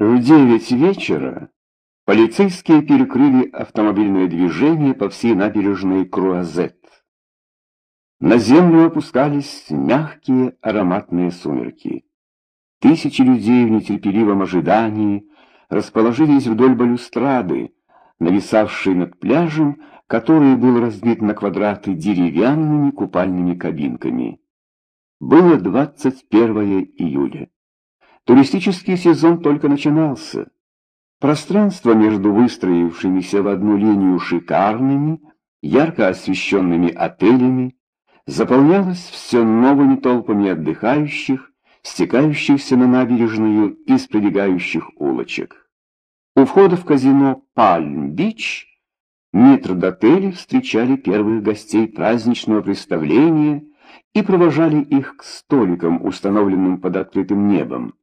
В девять вечера полицейские перекрыли автомобильное движение по всей набережной Круазет. На землю опускались мягкие ароматные сумерки. Тысячи людей в нетерпеливом ожидании расположились вдоль балюстрады, нависавшей над пляжем, который был разбит на квадраты деревянными купальными кабинками. Было 21 июля. Туристический сезон только начинался. Пространство между выстроившимися в одну линию шикарными, ярко освещенными отелями заполнялось все новыми толпами отдыхающих, стекающихся на набережную из прилегающих улочек. У входа в казино «Пальм-Бич» метрдотели встречали первых гостей праздничного представления и провожали их к столикам, установленным под открытым небом.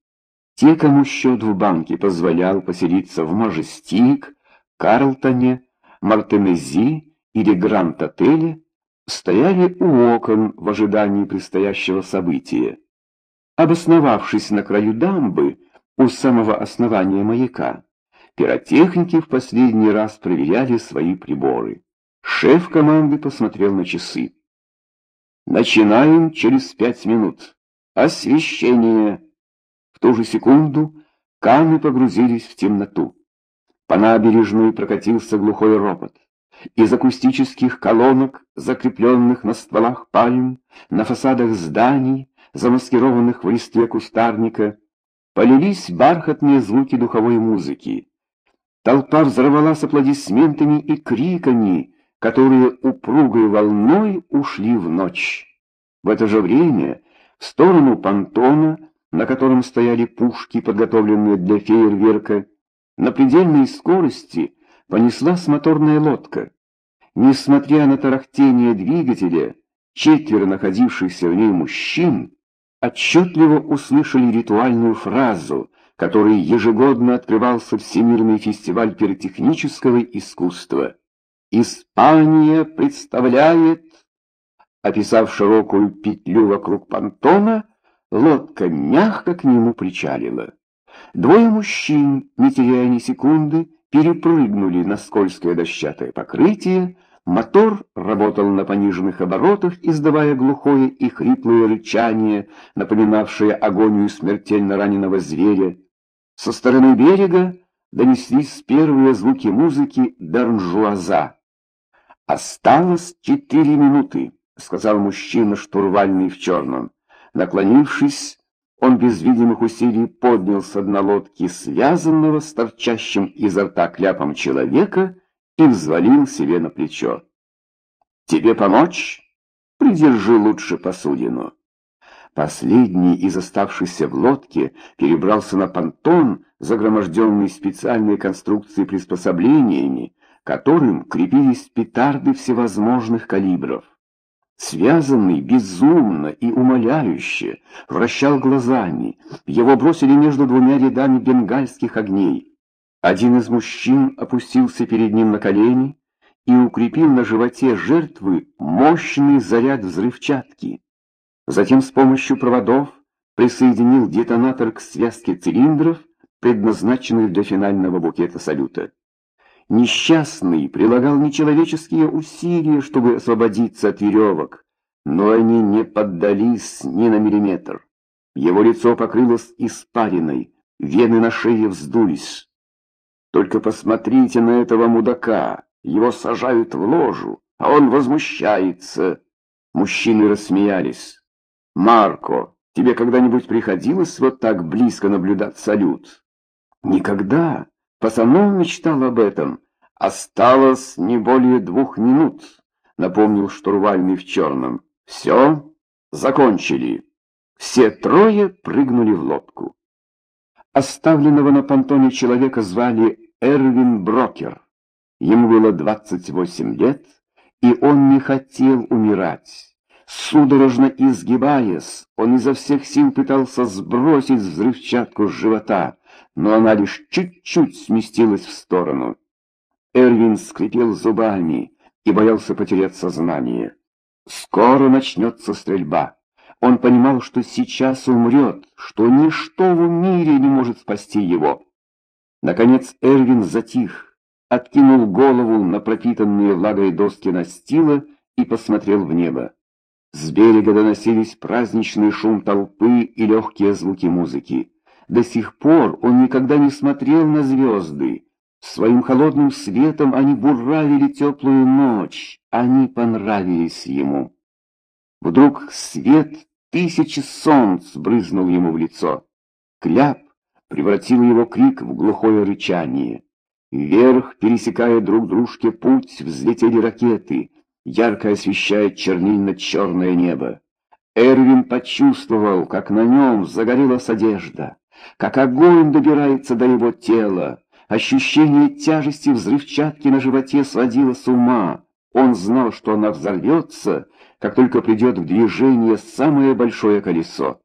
Те, кому счет в банке позволял поселиться в Мажестик, Карлтоне, Мартенези или Гранд-отеле, стояли у окон в ожидании предстоящего события. Обосновавшись на краю дамбы, у самого основания маяка, пиротехники в последний раз проверяли свои приборы. Шеф команды посмотрел на часы. «Начинаем через пять минут. Освещение!» В ту же секунду камни погрузились в темноту. По набережной прокатился глухой ропот. Из акустических колонок, закрепленных на стволах пальм, на фасадах зданий, замаскированных в листве кустарника, полились бархатные звуки духовой музыки. Толпа взорвалась аплодисментами и криками, которые упругой волной ушли в ночь. В это же время в сторону понтона на котором стояли пушки, подготовленные для фейерверка, на предельной скорости понеслась моторная лодка. Несмотря на тарахтение двигателя, четверо находившихся в ней мужчин отчетливо услышали ритуальную фразу, которой ежегодно открывался Всемирный фестиваль пиротехнического искусства. «Испания представляет...» Описав широкую петлю вокруг понтона, Лодка мягко к нему причалила. Двое мужчин, не теряя ни секунды, перепрыгнули на скользкое дощатое покрытие, мотор работал на пониженных оборотах, издавая глухое и хриплое рычание, напоминавшее агонию смертельно раненого зверя. Со стороны берега донеслись первые звуки музыки Дарнжуаза. «Осталось четыре минуты», — сказал мужчина, штурвальный в черном. Наклонившись, он без видимых усилий поднял с дна лодки связанного с торчащим изо рта кляпом человека и взвалил себе на плечо. «Тебе помочь? Придержи лучше посудину». Последний из оставшихся в лодке перебрался на понтон, загроможденный специальной конструкцией приспособлениями, которым крепились петарды всевозможных калибров. Связанный безумно и умоляюще вращал глазами. Его бросили между двумя рядами бенгальских огней. Один из мужчин опустился перед ним на колени и укрепил на животе жертвы мощный заряд взрывчатки. Затем с помощью проводов присоединил детонатор к связке цилиндров, предназначенных для финального букета салюта. Несчастный прилагал нечеловеческие усилия, чтобы освободиться от веревок, но они не поддались ни на миллиметр. Его лицо покрылось испариной, вены на шее вздулись. Только посмотрите на этого мудака, его сажают в ложу, а он возмущается. Мужчины рассмеялись. «Марко, тебе когда-нибудь приходилось вот так близко наблюдать салют?» «Никогда!» Пацанов мечтал об этом. Осталось не более двух минут, напомнил штурвальный в черном. Все, закончили. Все трое прыгнули в лодку. Оставленного на понтоне человека звали Эрвин Брокер. Ему было 28 лет, и он не хотел умирать. Судорожно изгибаясь, он изо всех сил пытался сбросить взрывчатку с живота, но она лишь чуть-чуть сместилась в сторону. Эрвин скрипел зубами и боялся потерять сознание. Скоро начнется стрельба. Он понимал, что сейчас умрет, что ничто в мире не может спасти его. Наконец Эрвин затих, откинул голову на пропитанные влагой доски настила и посмотрел в небо. С берега доносились праздничный шум толпы и легкие звуки музыки. До сих пор он никогда не смотрел на звезды. Своим холодным светом они буравили теплую ночь, они понравились ему. Вдруг свет тысячи солнц брызнул ему в лицо. Кляп превратил его крик в глухое рычание. Вверх, пересекая друг дружке путь, взлетели ракеты, ярко освещая чернильно-черное небо. Эрвин почувствовал, как на нем загорелась одежда, как огонь добирается до его тела. Ощущение тяжести взрывчатки на животе сводило с ума. Он знал, что она взорвется, как только придет в движение самое большое колесо.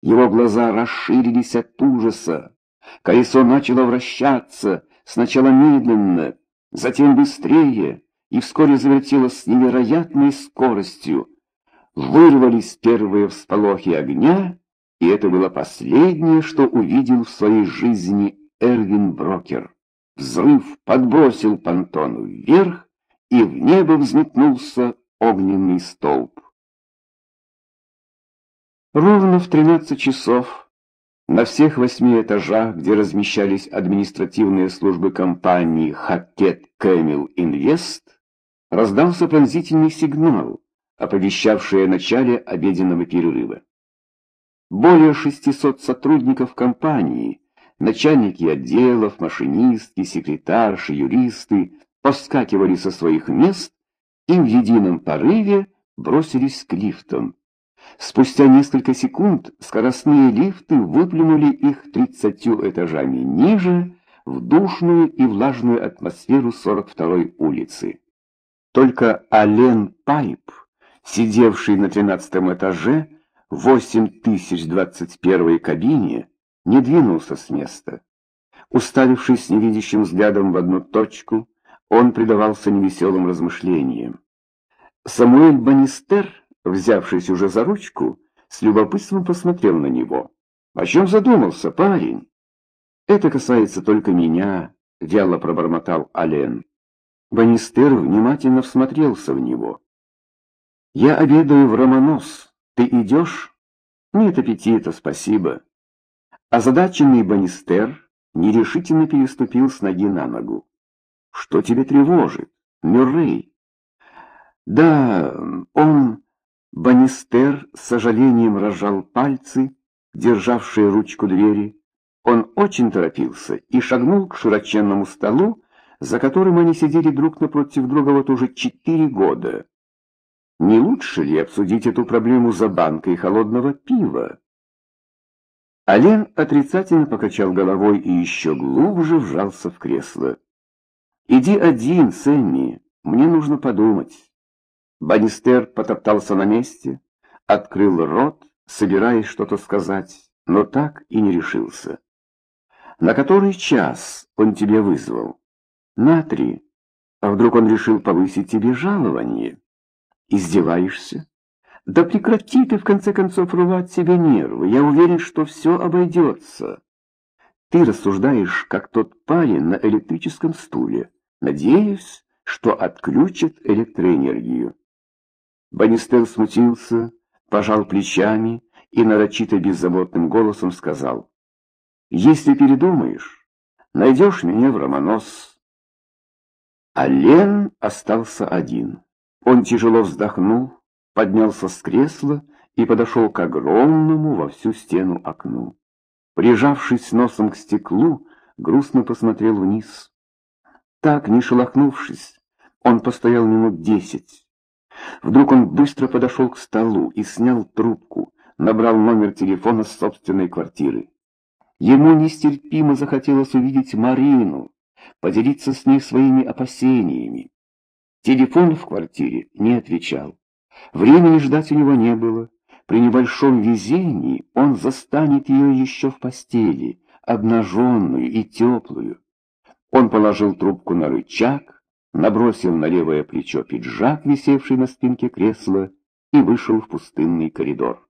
Его глаза расширились от ужаса. Колесо начало вращаться, сначала медленно, затем быстрее, и вскоре завертелось с невероятной скоростью. Вырвались первые всполохи огня, и это было последнее, что увидел в своей жизни Эрвин Брокер. Взрыв подбросил понтон вверх, и в небо взметнулся огненный столб. Ровно в 13 часов на всех восьми этажах, где размещались административные службы компании «Хакет Кэмил Инвест», раздался пронзительный сигнал, оповещавший о начале обеденного перерыва. Более 600 сотрудников компании, начальники отделов, машинистки, секретарши, юристы повскакивали со своих мест и в едином порыве бросились к лифтам. Спустя несколько секунд скоростные лифты выплюнули их тридцатью этажами ниже, в душную и влажную атмосферу 42-й улицы. Только Ален Пайп, сидевший на тринадцатом этаже, 8021 кабине, не двинулся с места. Уставившись невидящим взглядом в одну точку, он предавался невеселым размышлениям. Самуэль Банистер взявшись уже за ручку, с любопытством посмотрел на него. «О чем задумался, парень?» «Это касается только меня», — вяло пробормотал Ален. Банистер внимательно всмотрелся в него. «Я обедаю в Романос. Ты идешь?» «Нет аппетита, спасибо». Озадаченный Банистер нерешительно переступил с ноги на ногу. «Что тебе тревожит, Мюррей?» «Да, он...» Банистер с сожалением разжал пальцы, державшие ручку двери. Он очень торопился и шагнул к широченному столу, за которым они сидели друг напротив друга вот уже четыре года. Не лучше ли обсудить эту проблему за банкой холодного пива? Ален отрицательно покачал головой и еще глубже вжался в кресло. «Иди один, Сэмми, мне нужно подумать». Банистер потоптался на месте, открыл рот, собираясь что-то сказать, но так и не решился. «На который час он тебе вызвал?» «На три. А вдруг он решил повысить тебе жалование?» «Издеваешься?» «Да прекрати ты, в конце концов, рвать себе нервы. Я уверен, что все обойдется. Ты рассуждаешь, как тот парень на электрическом стуле. Надеюсь, что отключат электроэнергию». Банистер смутился, пожал плечами и нарочито беззаботным голосом сказал, «Если передумаешь, найдешь меня в Романос». А Лен остался один. Он тяжело вздохнул, поднялся с кресла и подошел к огромному во всю стену окну. Прижавшись носом к стеклу, грустно посмотрел вниз. Так, не шелохнувшись, он постоял минут десять, Вдруг он быстро подошел к столу и снял трубку, набрал номер телефона собственной квартиры. Ему нестерпимо захотелось увидеть Марину, поделиться с ней своими опасениями. Телефон в квартире не отвечал. Времени ждать у него не было. При небольшом везении он застанет ее еще в постели, обнаженную и теплую. Он положил трубку на рычаг, набросил на левое плечо пиджак, висевший на спинке кресла, и вышел в пустынный коридор.